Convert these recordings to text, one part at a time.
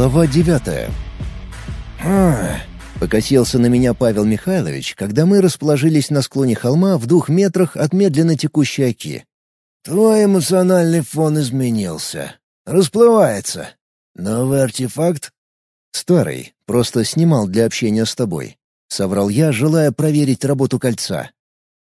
Глава девятая. Покосился на меня Павел Михайлович, когда мы расположились на склоне холма в двух метрах от медленно текущей оки. «Твой эмоциональный фон изменился. Расплывается. Новый артефакт?» «Старый. Просто снимал для общения с тобой», — соврал я, желая проверить работу кольца.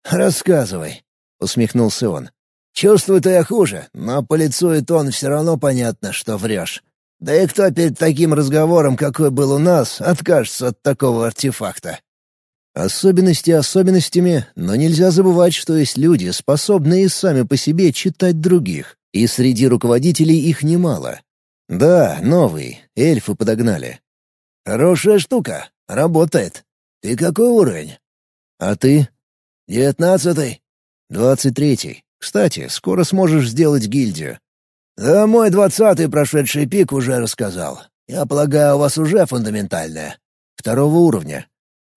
«Рассказывай», — усмехнулся он. «Чувствую-то я хуже, но по лицу и тон все равно понятно, что врешь. Да и кто перед таким разговором, какой был у нас, откажется от такого артефакта? Особенности особенностями, но нельзя забывать, что есть люди, способные сами по себе читать других, и среди руководителей их немало. Да, новый, эльфы подогнали. Хорошая штука, работает. Ты какой уровень? А ты? Девятнадцатый. Двадцать третий. Кстати, скоро сможешь сделать гильдию. «Да мой двадцатый прошедший пик уже рассказал. Я полагаю, у вас уже фундаментальное. Второго уровня».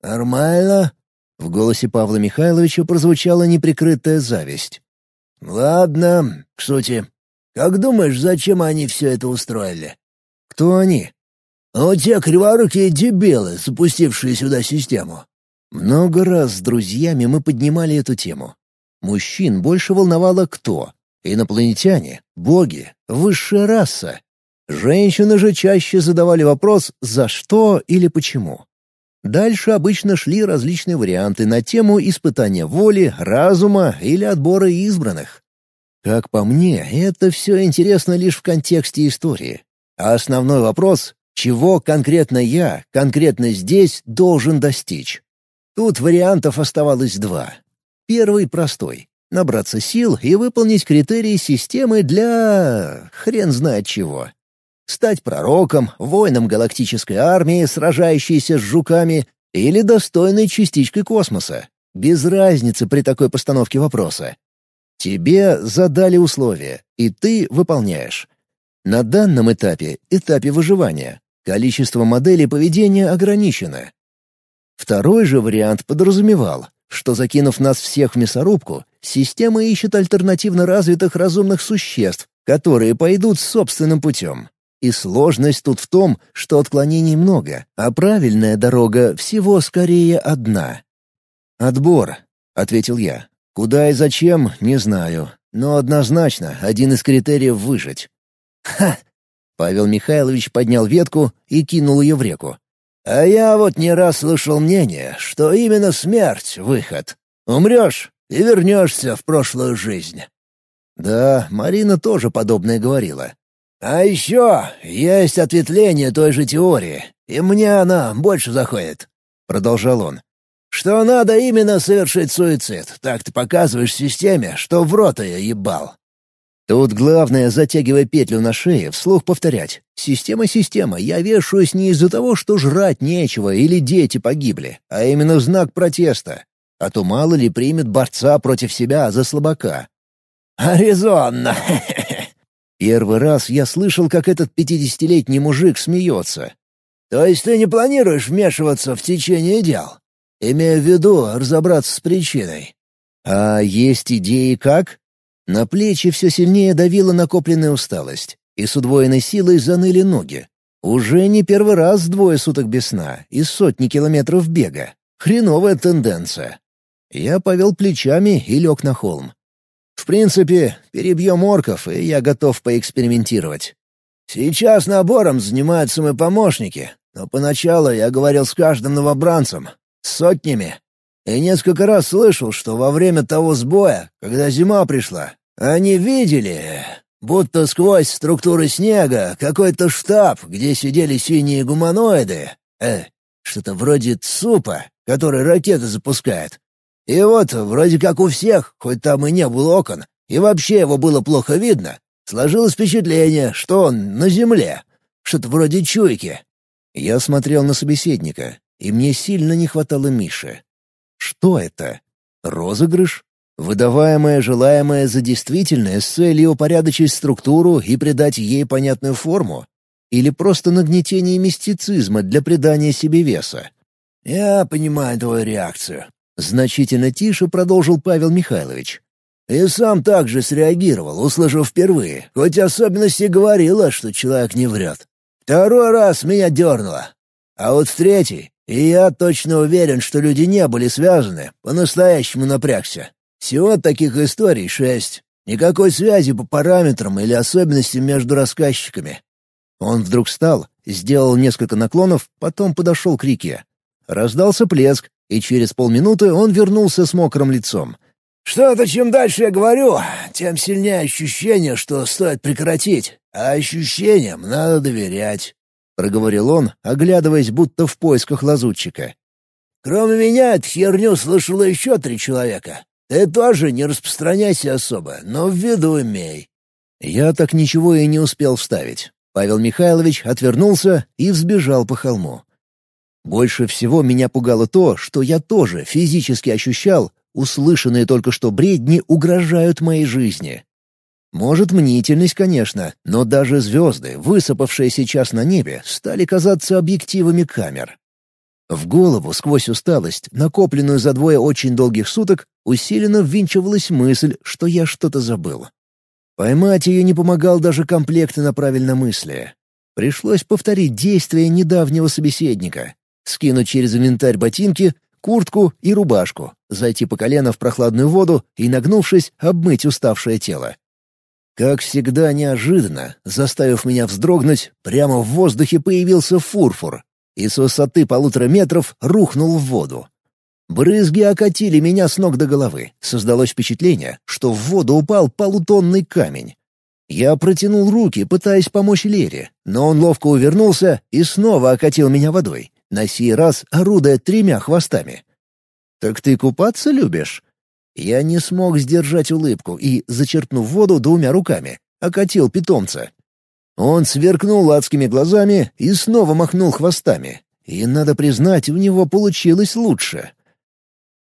«Нормально?» В голосе Павла Михайловича прозвучала неприкрытая зависть. «Ладно, к сути. Как думаешь, зачем они все это устроили?» «Кто они?» «Ну, те криворукие дебилы, запустившие сюда систему». Много раз с друзьями мы поднимали эту тему. Мужчин больше волновало кто Инопланетяне, боги, высшая раса. Женщины же чаще задавали вопрос «за что» или «почему». Дальше обычно шли различные варианты на тему испытания воли, разума или отбора избранных. Как по мне, это все интересно лишь в контексте истории. А основной вопрос — чего конкретно я, конкретно здесь, должен достичь? Тут вариантов оставалось два. Первый простой набраться сил и выполнить критерии системы для... хрен знает чего. Стать пророком, воином галактической армии, сражающейся с жуками, или достойной частичкой космоса. Без разницы при такой постановке вопроса. Тебе задали условия, и ты выполняешь. На данном этапе, этапе выживания, количество моделей поведения ограничено. Второй же вариант подразумевал, что, закинув нас всех в мясорубку, система ищет альтернативно развитых разумных существ, которые пойдут собственным путем. И сложность тут в том, что отклонений много, а правильная дорога всего скорее одна. «Отбор», — ответил я. «Куда и зачем, не знаю, но однозначно один из критериев — выжить». «Ха!» — Павел Михайлович поднял ветку и кинул ее в реку. А я вот не раз слышал мнение, что именно смерть — выход. Умрешь и вернешься в прошлую жизнь. Да, Марина тоже подобное говорила. А еще есть ответвление той же теории, и мне она больше заходит, — продолжал он. Что надо именно совершить суицид, так ты показываешь системе, что в рот ее ебал. Тут главное, затягивая петлю на шее, вслух повторять. «Система, система, я вешаюсь не из-за того, что жрать нечего или дети погибли, а именно в знак протеста. А то мало ли примет борца против себя за слабака». «Аризонно!» Первый раз я слышал, как этот пятидесятилетний мужик смеется. «То есть ты не планируешь вмешиваться в течение дел? Имея в виду разобраться с причиной?» «А есть идеи как?» На плечи все сильнее давила накопленная усталость, и с удвоенной силой заныли ноги. Уже не первый раз двое суток без сна и сотни километров бега. Хреновая тенденция. Я повел плечами и лег на холм. В принципе, перебьем орков, и я готов поэкспериментировать. Сейчас набором занимаются мои помощники, но поначалу я говорил с каждым новобранцем, сотнями. И несколько раз слышал, что во время того сбоя, когда зима пришла, они видели, будто сквозь структуры снега, какой-то штаб, где сидели синие гуманоиды. Э, что-то вроде ЦУПа, который ракеты запускает. И вот, вроде как у всех, хоть там и не было окон, и вообще его было плохо видно, сложилось впечатление, что он на земле. Что-то вроде чуйки. Я смотрел на собеседника, и мне сильно не хватало Миши. Что это? Розыгрыш? Выдаваемое желаемое за действительное с целью упорядочить структуру и придать ей понятную форму? Или просто нагнетение мистицизма для придания себе веса? «Я понимаю твою реакцию», — значительно тише продолжил Павел Михайлович. «И сам также среагировал, услышав впервые, хоть особенности говорила, что человек не врет. Второй раз меня дернуло. А вот в третий, и я точно уверен, что люди не были связаны, по-настоящему напрягся. Всего таких историй шесть. Никакой связи по параметрам или особенностям между рассказчиками. Он вдруг встал, сделал несколько наклонов, потом подошел к реке. Раздался плеск, и через полминуты он вернулся с мокрым лицом. «Что-то чем дальше я говорю, тем сильнее ощущение, что стоит прекратить, а ощущениям надо доверять», — проговорил он, оглядываясь будто в поисках лазутчика. «Кроме меня эту херню слышало еще три человека. Ты тоже не распространяйся особо, но в виду имей». Я так ничего и не успел вставить. Павел Михайлович отвернулся и взбежал по холму. Больше всего меня пугало то, что я тоже физически ощущал, услышанные только что бредни угрожают моей жизни. Может, мнительность, конечно, но даже звезды, высыпавшие сейчас на небе, стали казаться объективами камер. В голову сквозь усталость, накопленную за двое очень долгих суток, усиленно ввинчивалась мысль, что я что-то забыл. Поймать ее не помогал даже комплект на правильномыслие. Пришлось повторить действия недавнего собеседника, скинуть через инвентарь ботинки, куртку и рубашку, зайти по колено в прохладную воду и, нагнувшись, обмыть уставшее тело. Как всегда неожиданно, заставив меня вздрогнуть, прямо в воздухе появился фурфур, и с высоты полутора метров рухнул в воду. Брызги окатили меня с ног до головы. Создалось впечатление, что в воду упал полутонный камень. Я протянул руки, пытаясь помочь Лере, но он ловко увернулся и снова окатил меня водой, на сей раз орудуя тремя хвостами. «Так ты купаться любишь?» Я не смог сдержать улыбку и, зачерпнув воду двумя руками, окатил питомца. Он сверкнул адскими глазами и снова махнул хвостами. И, надо признать, у него получилось лучше.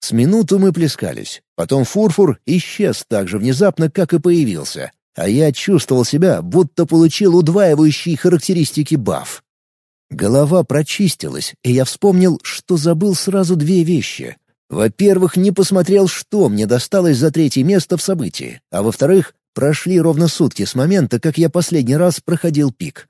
С минуту мы плескались. Потом фурфур исчез так же внезапно, как и появился. А я чувствовал себя, будто получил удваивающий характеристики баф. Голова прочистилась, и я вспомнил, что забыл сразу две вещи. Во-первых, не посмотрел, что мне досталось за третье место в событии, а во-вторых, Прошли ровно сутки с момента, как я последний раз проходил пик.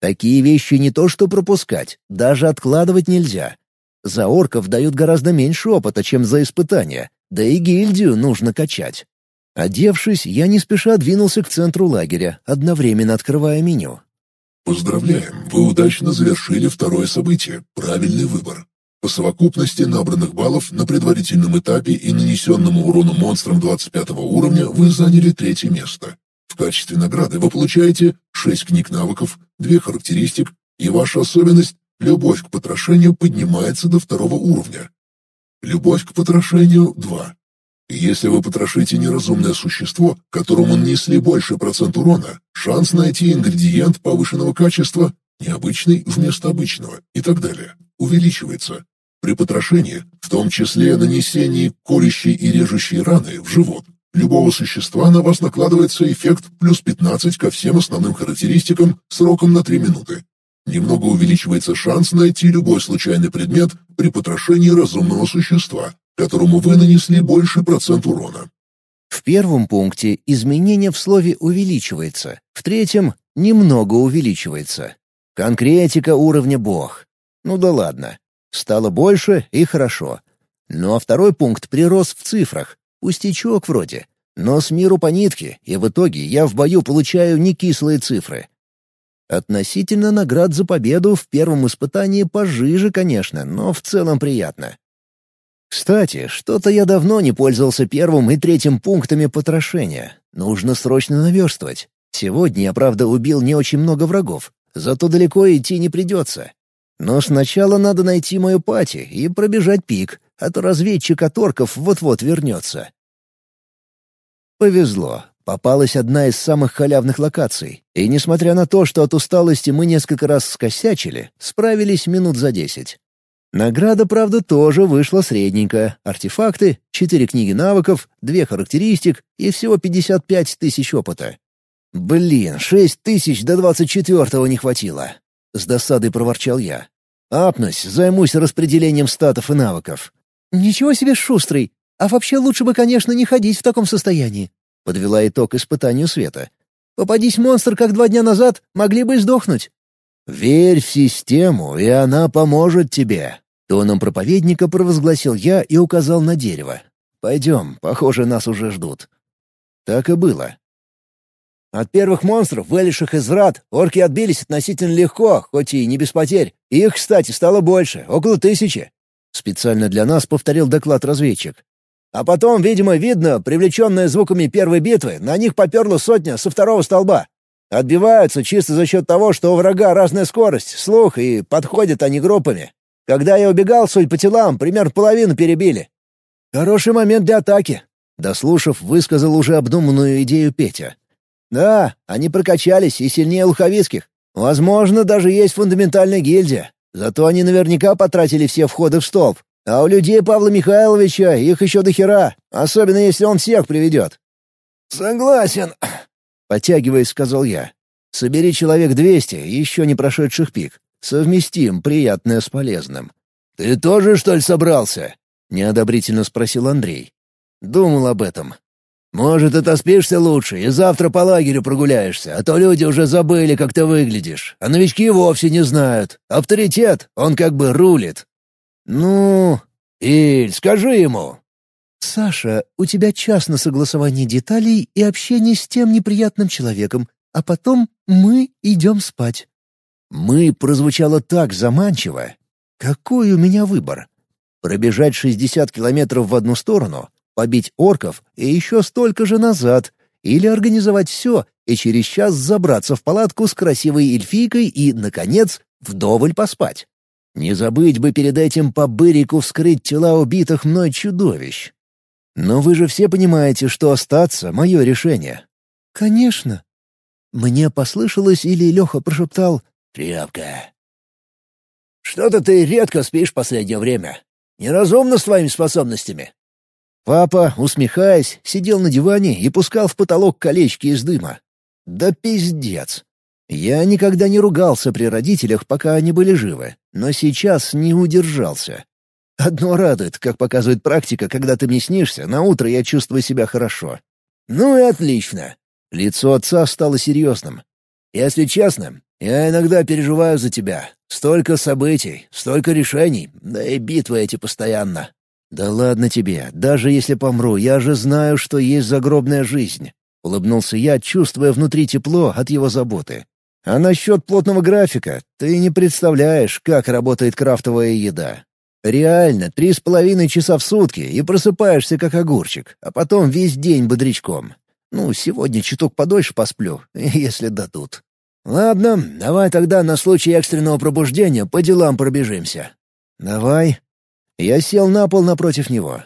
Такие вещи не то что пропускать, даже откладывать нельзя. За орков дают гораздо меньше опыта, чем за испытания, да и гильдию нужно качать. Одевшись, я не спеша двинулся к центру лагеря, одновременно открывая меню. «Поздравляем, вы удачно завершили второе событие. Правильный выбор. По совокупности набранных баллов на предварительном этапе и нанесенному урону монстрам 25 уровня вы заняли третье место. В качестве награды вы получаете 6 книг навыков, 2 характеристик, и ваша особенность «Любовь к потрошению» поднимается до второго уровня. Любовь к потрошению — 2. Если вы потрошите неразумное существо, которому нанесли больше процент урона, шанс найти ингредиент повышенного качества, необычный вместо обычного и так далее увеличивается. При потрошении, в том числе нанесении колющей и режущей раны в живот, любого существа на вас накладывается эффект плюс 15 ко всем основным характеристикам сроком на 3 минуты. Немного увеличивается шанс найти любой случайный предмет при потрошении разумного существа, которому вы нанесли больше процент урона. В первом пункте изменение в слове увеличивается, в третьем — немного увеличивается. Конкретика уровня бог. Ну да ладно. Стало больше и хорошо. Ну а второй пункт прирос в цифрах. Пустячок вроде. Но с миру по нитке, и в итоге я в бою получаю не кислые цифры. Относительно наград за победу в первом испытании пожиже, конечно, но в целом приятно. Кстати, что-то я давно не пользовался первым и третьим пунктами потрошения. Нужно срочно наверстывать. Сегодня я, правда, убил не очень много врагов, зато далеко идти не придется. Но сначала надо найти мою пати и пробежать пик, а то разведчик от орков вот-вот вернется. Повезло. Попалась одна из самых халявных локаций, и несмотря на то, что от усталости мы несколько раз скосячили, справились минут за десять. Награда, правда, тоже вышла средненькая. Артефакты, четыре книги навыков, две характеристик и всего 55 тысяч опыта. Блин, шесть тысяч до двадцать четвертого не хватило. — с досадой проворчал я. «Апнусь, займусь распределением статов и навыков». «Ничего себе шустрый! А вообще лучше бы, конечно, не ходить в таком состоянии», — подвела итог испытанию света. «Попадись монстр, как два дня назад, могли бы и сдохнуть». Верь в систему, и она поможет тебе. Тоном проповедника провозгласил я и указал на дерево. «Пойдем, похоже, нас уже ждут». Так и было. От первых монстров, вылезших из врат, орки отбились относительно легко, хоть и не без потерь. Их, кстати, стало больше, около тысячи. Специально для нас повторил доклад разведчик. А потом, видимо, видно, привлеченная звуками первой битвы, на них поперла сотня со второго столба. Отбиваются чисто за счет того, что у врага разная скорость, слух, и подходят они группами. Когда я убегал, суть по телам, примерно половину перебили. Хороший момент для атаки. Дослушав, высказал уже обдуманную идею Петя. Да, они прокачались и сильнее луховицких. Возможно, даже есть фундаментальная гильдия. Зато они наверняка потратили все входы в столб. А у людей Павла Михайловича их еще до хера, особенно если он всех приведет. «Согласен», — подтягиваясь, сказал я. «Собери человек двести, еще не прошедших пик. Совместим приятное с полезным». «Ты тоже, что ли, собрался?» — неодобрительно спросил Андрей. «Думал об этом. Может, отоспишься лучше и завтра по лагерю прогуляешься, а то люди уже забыли, как ты выглядишь, а новички вовсе не знают. Авторитет, он как бы рулит». «Ну...» «Иль, скажи ему!» «Саша, у тебя час на согласование деталей и общение с тем неприятным человеком, а потом мы идем спать». «Мы» прозвучало так заманчиво. Какой у меня выбор? Пробежать 60 километров в одну сторону, побить орков и еще столько же назад, или организовать все и через час забраться в палатку с красивой эльфийкой и, наконец, вдоволь поспать. Не забыть бы перед этим по бырику вскрыть тела убитых мной чудовищ. Но вы же все понимаете, что остаться — мое решение». «Конечно». Мне послышалось или Леха прошептал «Тряпка». «Что-то ты редко спишь в последнее время. Неразумно с твоими способностями». Папа, усмехаясь, сидел на диване и пускал в потолок колечки из дыма. «Да пиздец!» Я никогда не ругался при родителях, пока они были живы, но сейчас не удержался. Одно радует, как показывает практика, когда ты мне снишься, на утро я чувствую себя хорошо. Ну и отлично. Лицо отца стало серьезным. Если честно, я иногда переживаю за тебя. Столько событий, столько решений, да и битвы эти постоянно. Да ладно тебе, даже если помру, я же знаю, что есть загробная жизнь. Улыбнулся я, чувствуя внутри тепло от его заботы. А насчет плотного графика, ты не представляешь, как работает крафтовая еда. Реально, три с половиной часа в сутки, и просыпаешься как огурчик, а потом весь день бодрячком. Ну, сегодня чуток подольше посплю, если дадут. Ладно, давай тогда на случай экстренного пробуждения по делам пробежимся. Давай. Я сел на пол напротив него.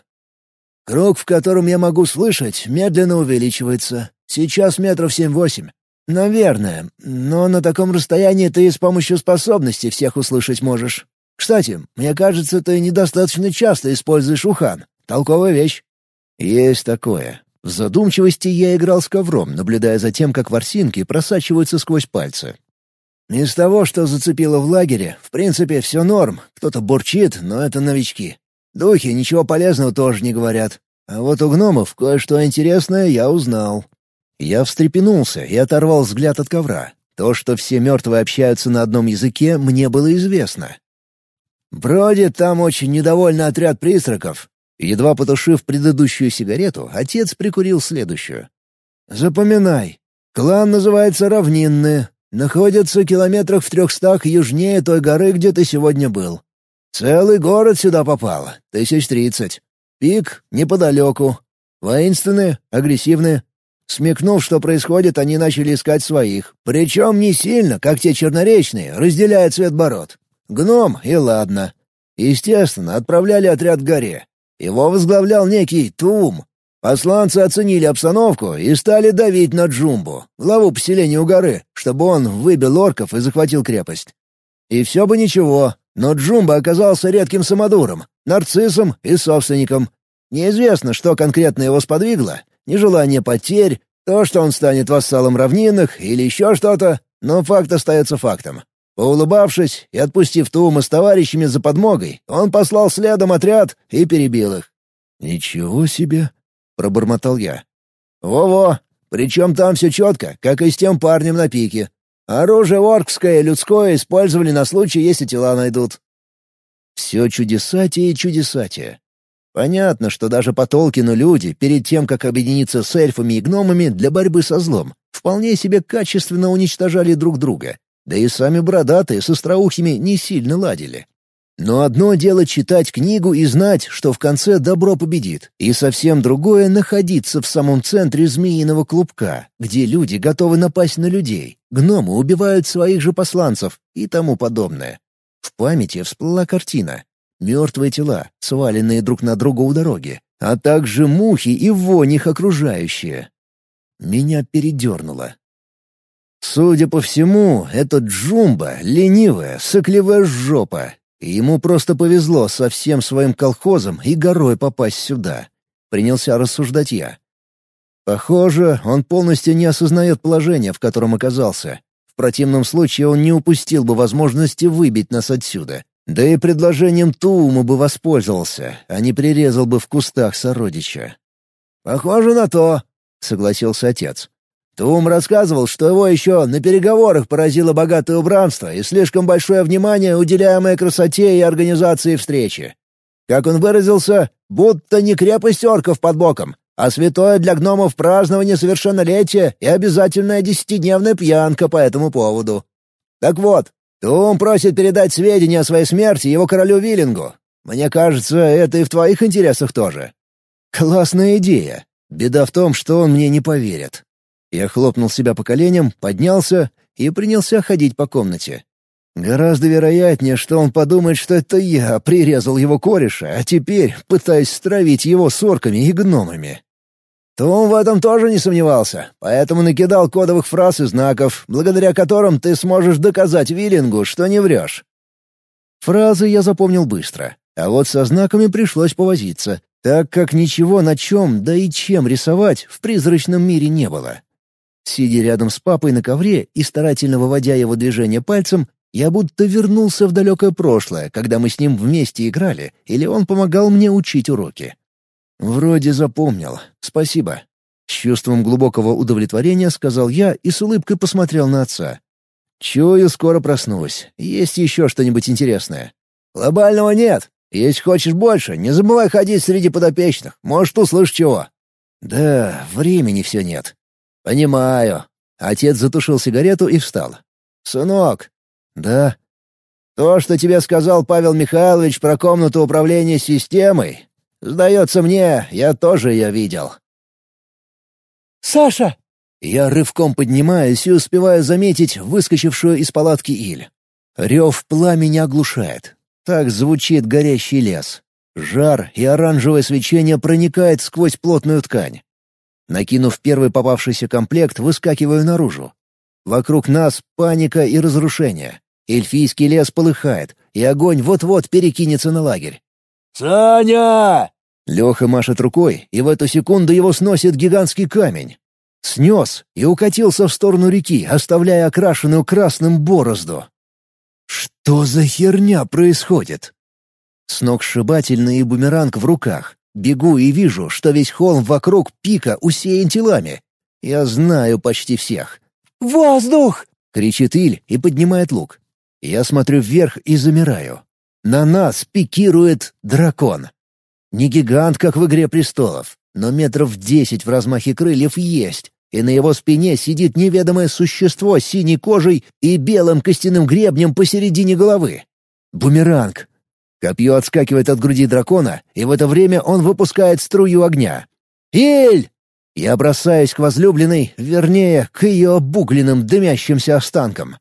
Круг, в котором я могу слышать, медленно увеличивается. Сейчас метров семь-восемь. Наверное, но на таком расстоянии ты с помощью способности всех услышать можешь. Кстати, мне кажется, ты недостаточно часто используешь ухан. Толковая вещь». «Есть такое». В задумчивости я играл с ковром, наблюдая за тем, как ворсинки просачиваются сквозь пальцы. Из того, что зацепило в лагере, в принципе, все норм. Кто-то бурчит, но это новички. Духи ничего полезного тоже не говорят. А вот у гномов кое-что интересное я узнал. Я встрепенулся и оторвал взгляд от ковра. То, что все мертвые общаются на одном языке, мне было известно. Вроде там очень недовольный отряд призраков. Едва потушив предыдущую сигарету, отец прикурил следующую. Запоминай. Клан называется Равнинные. Находится километрах в трехстах южнее той горы, где ты сегодня был. Целый город сюда попал, тысяч тридцать. Пик неподалеку. Воинственные, агрессивные. Смекнув, что происходит, они начали искать своих. Причем не сильно, как те черноречные, разделяя цвет бород. Гном, и ладно. Естественно, отправляли отряд к горе. Его возглавлял некий Тум. Посланцы оценили обстановку и стали давить на Джумбу, главу поселения у горы, чтобы он выбил орков и захватил крепость. И все бы ничего, но Джумба оказался редким самодуром, нарциссом и собственником. Неизвестно, что конкретно его сподвигло. Нежелание потерь, то, что он станет вассалом равнинных или еще что-то, но факт остается фактом. Поулыбавшись и отпустив Тума с товарищами за подмогой, он послал следом отряд и перебил их. «Ничего себе!» — пробормотал я. «Во-во! Причем там все четко, как и с тем парнем на пике. Оружие оркское и людское использовали на случай, если тела найдут». Все чудесатие и чудесатие. Понятно, что даже по Толкину люди, перед тем, как объединиться с эльфами и гномами для борьбы со злом, вполне себе качественно уничтожали друг друга. Да и сами бородатые с остроухими не сильно ладили. Но одно дело читать книгу и знать, что в конце добро победит, и совсем другое — находиться в самом центре змеиного клубка, где люди готовы напасть на людей, гномы убивают своих же посланцев и тому подобное. В памяти всплыла картина. Мертвые тела, сваленные друг на друга у дороги, а также мухи и вонь их окружающие. Меня передернуло. Судя по всему, этот Джумба — ленивая, сокливая жопа, и ему просто повезло со всем своим колхозом и горой попасть сюда. Принялся рассуждать я. Похоже, он полностью не осознает положение, в котором оказался. В противном случае он не упустил бы возможности выбить нас отсюда. Да и предложением Туума бы воспользовался, а не прирезал бы в кустах сородича. «Похоже на то», — согласился отец. Тум рассказывал, что его еще на переговорах поразило богатое убранство и слишком большое внимание, уделяемое красоте и организации встречи. Как он выразился, будто не крепость орков под боком, а святое для гномов празднование совершеннолетия и обязательная десятидневная пьянка по этому поводу. Так вот, Тум просит передать сведения о своей смерти его королю Виллингу. Мне кажется, это и в твоих интересах тоже. Классная идея. Беда в том, что он мне не поверит. Я хлопнул себя по коленям, поднялся и принялся ходить по комнате. Гораздо вероятнее, что он подумает, что это я прирезал его кореша, а теперь пытаюсь стравить его с орками и гномами. Том в этом тоже не сомневался, поэтому накидал кодовых фраз и знаков, благодаря которым ты сможешь доказать Виллингу, что не врешь. Фразы я запомнил быстро, а вот со знаками пришлось повозиться, так как ничего на чем, да и чем рисовать в призрачном мире не было. Сидя рядом с папой на ковре и старательно выводя его движение пальцем, я будто вернулся в далекое прошлое, когда мы с ним вместе играли, или он помогал мне учить уроки. «Вроде запомнил. Спасибо». С чувством глубокого удовлетворения сказал я и с улыбкой посмотрел на отца. «Чую, скоро проснусь. Есть еще что-нибудь интересное?» «Глобального нет. Если хочешь больше, не забывай ходить среди подопечных. Может, услышишь чего». «Да, времени все нет. «Понимаю». Отец затушил сигарету и встал. «Сынок». «Да». «То, что тебе сказал Павел Михайлович про комнату управления системой, сдается мне, я тоже ее видел». «Саша!» Я рывком поднимаюсь и успеваю заметить выскочившую из палатки Иль. Рев пламени оглушает. Так звучит горящий лес. Жар и оранжевое свечение проникает сквозь плотную ткань. Накинув первый попавшийся комплект, выскакиваю наружу. Вокруг нас паника и разрушение. Эльфийский лес полыхает, и огонь вот-вот перекинется на лагерь. «Саня!» Леха машет рукой, и в эту секунду его сносит гигантский камень. Снес и укатился в сторону реки, оставляя окрашенную красным борозду. Что за херня происходит? Сногсшибательный бумеранг в руках. Бегу и вижу, что весь холм вокруг пика усеян телами. Я знаю почти всех. «Воздух!» — кричит Иль и поднимает лук. Я смотрю вверх и замираю. На нас пикирует дракон. Не гигант, как в «Игре престолов», но метров десять в размахе крыльев есть, и на его спине сидит неведомое существо с синей кожей и белым костяным гребнем посередине головы. Бумеранг, Копье отскакивает от груди дракона, и в это время он выпускает струю огня. «Эль!» Я бросаюсь к возлюбленной, вернее, к ее обугленным дымящимся останкам.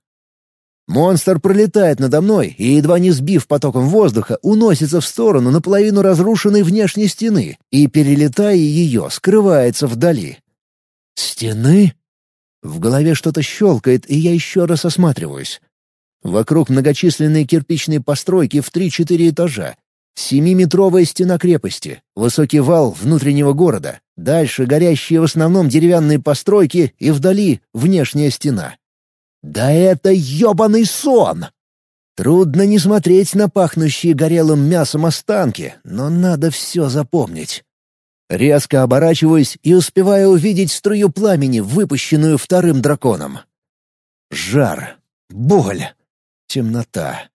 Монстр пролетает надо мной и, едва не сбив потоком воздуха, уносится в сторону наполовину разрушенной внешней стены и, перелетая ее, скрывается вдали. «Стены?» В голове что-то щелкает, и я еще раз осматриваюсь. Вокруг многочисленные кирпичные постройки в три-четыре этажа. Семиметровая стена крепости, высокий вал внутреннего города, дальше горящие в основном деревянные постройки и вдали внешняя стена. Да это ёбаный сон! Трудно не смотреть на пахнущие горелым мясом останки, но надо все запомнить. Резко оборачиваюсь и успеваю увидеть струю пламени, выпущенную вторым драконом. Жар. Боль. Темнота.